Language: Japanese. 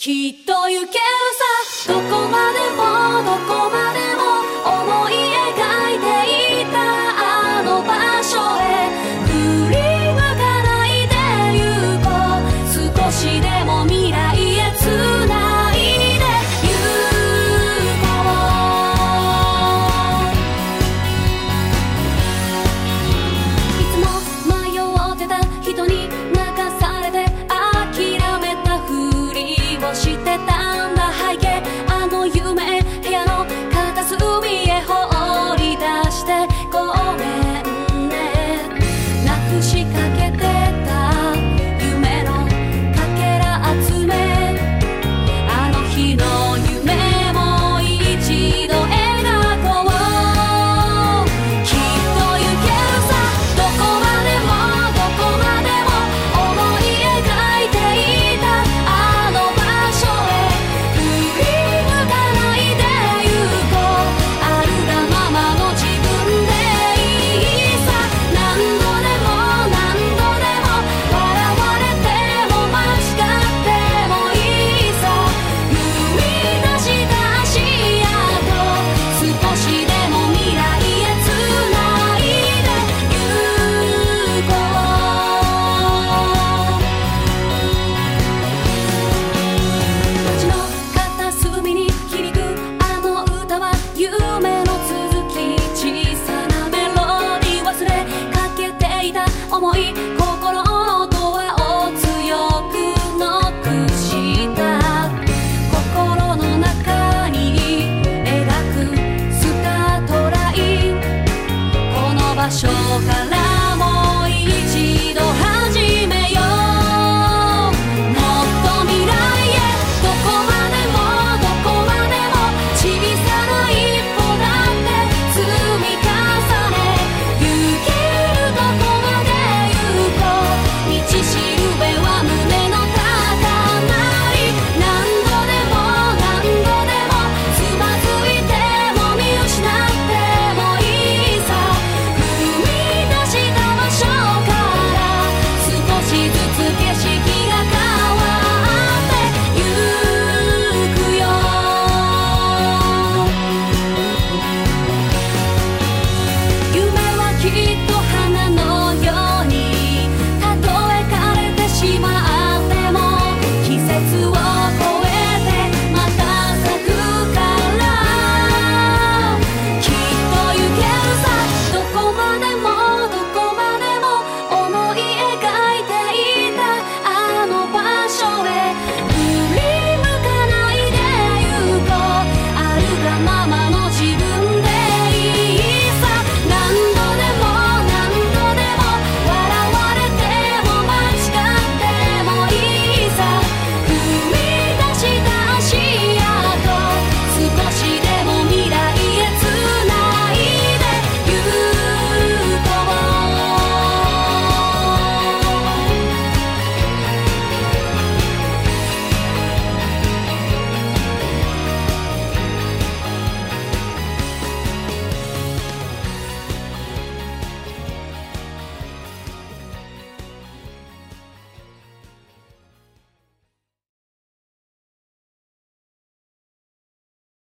きっと行けるさ。どこまでもどこまでも思い描いていたあの場所へ。振り向かないで行こう少しでも未来へ Mùi